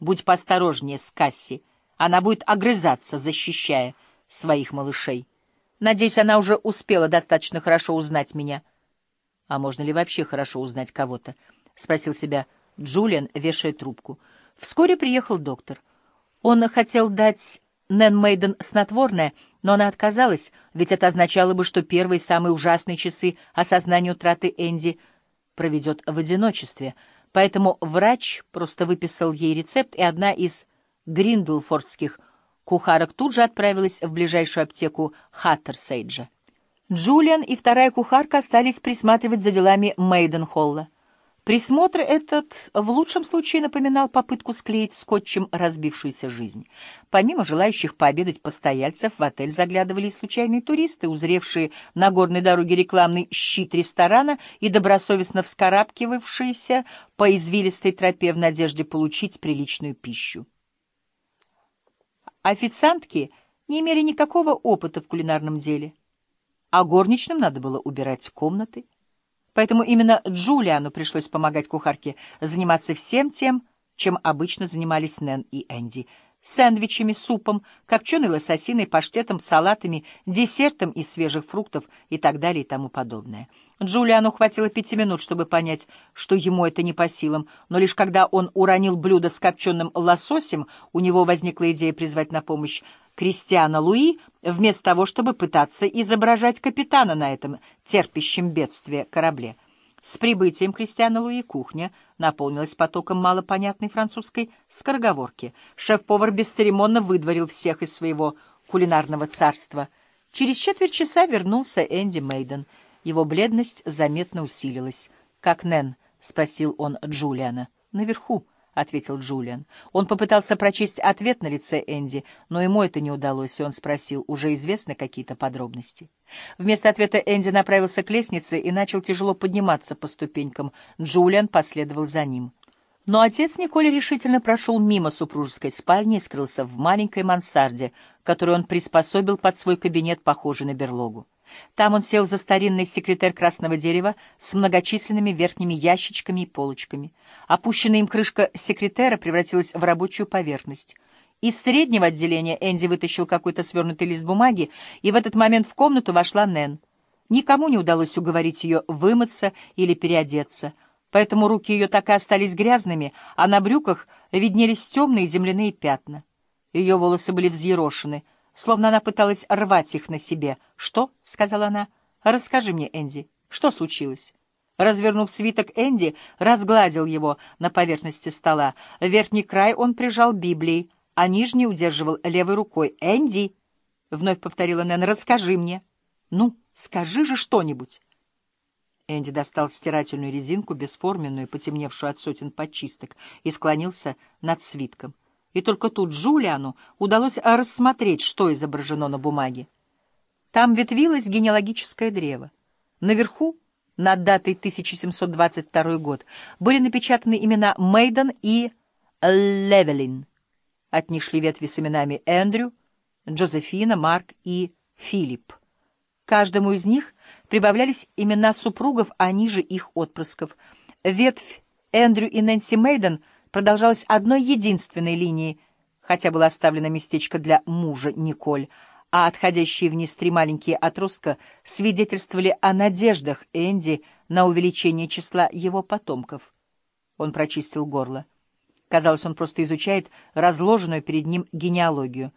Будь поосторожнее с Касси. Она будет огрызаться, защищая своих малышей. Надеюсь, она уже успела достаточно хорошо узнать меня. А можно ли вообще хорошо узнать кого-то? — спросил себя Джулиан, вешая трубку. Вскоре приехал доктор. Он хотел дать Нэн Мейден снотворное, но она отказалась, ведь это означало бы, что первые самые ужасные часы осознания утраты Энди проведет в одиночестве. Поэтому врач просто выписал ей рецепт, и одна из гриндлфордских кухарок тут же отправилась в ближайшую аптеку Хаттерсейджа. Джулиан и вторая кухарка остались присматривать за делами Мейденхолла. Присмотр этот в лучшем случае напоминал попытку склеить скотчем разбившуюся жизнь. Помимо желающих пообедать постояльцев, в отель заглядывали и случайные туристы, узревшие на горной дороге рекламный щит ресторана и добросовестно вскарабкивавшиеся по извилистой тропе в надежде получить приличную пищу. Официантки не имели никакого опыта в кулинарном деле, а горничным надо было убирать комнаты. Поэтому именно Джулиану пришлось помогать кухарке заниматься всем тем, чем обычно занимались Нэн и Энди — сэндвичами, супом, копченой лососиной, паштетом, салатами, десертом из свежих фруктов и так далее и тому подобное. Джулиану хватило пяти минут, чтобы понять, что ему это не по силам, но лишь когда он уронил блюдо с копченым лососем, у него возникла идея призвать на помощь Кристиана Луи, вместо того, чтобы пытаться изображать капитана на этом терпящем бедствие корабле. С прибытием Кристиана Луи кухня наполнилась потоком малопонятной французской скороговорки. Шеф-повар бесцеремонно выдворил всех из своего кулинарного царства. Через четверть часа вернулся Энди Мейден. Его бледность заметно усилилась. «Как Нэн?» — спросил он Джулиана. «Наверху». — ответил Джулиан. Он попытался прочесть ответ на лице Энди, но ему это не удалось, и он спросил, уже известны какие-то подробности. Вместо ответа Энди направился к лестнице и начал тяжело подниматься по ступенькам. Джулиан последовал за ним. Но отец Николи решительно прошел мимо супружеской спальни и скрылся в маленькой мансарде, которую он приспособил под свой кабинет, похожий на берлогу. Там он сел за старинный секретарь красного дерева с многочисленными верхними ящичками и полочками. Опущенная им крышка секретера превратилась в рабочую поверхность. Из среднего отделения Энди вытащил какой-то свернутый лист бумаги, и в этот момент в комнату вошла Нэн. Никому не удалось уговорить ее вымыться или переодеться, поэтому руки ее так и остались грязными, а на брюках виднелись темные земляные пятна. Ее волосы были взъерошены — словно она пыталась рвать их на себе. «Что?» — сказала она. «Расскажи мне, Энди, что случилось?» Развернув свиток, Энди разгладил его на поверхности стола. Верхний край он прижал Библией, а нижний удерживал левой рукой. «Энди!» — вновь повторила Нэн. «Расскажи мне!» «Ну, скажи же что-нибудь!» Энди достал стирательную резинку, бесформенную, потемневшую от сотен подчисток, и склонился над свитком и только тут Джулиану удалось рассмотреть, что изображено на бумаге. Там ветвилось генеалогическое древо. Наверху, над датой 1722 год, были напечатаны имена Мейден и Левелин. От них шли ветви с именами Эндрю, Джозефина, Марк и Филипп. Каждому из них прибавлялись имена супругов, а ниже их отпрысков. Ветвь Эндрю и Нэнси Мейден — продолжалась одной единственной линией, хотя было оставлено местечко для мужа Николь, а отходящие вниз три маленькие отростка свидетельствовали о надеждах Энди на увеличение числа его потомков. Он прочистил горло. Казалось, он просто изучает разложенную перед ним генеалогию.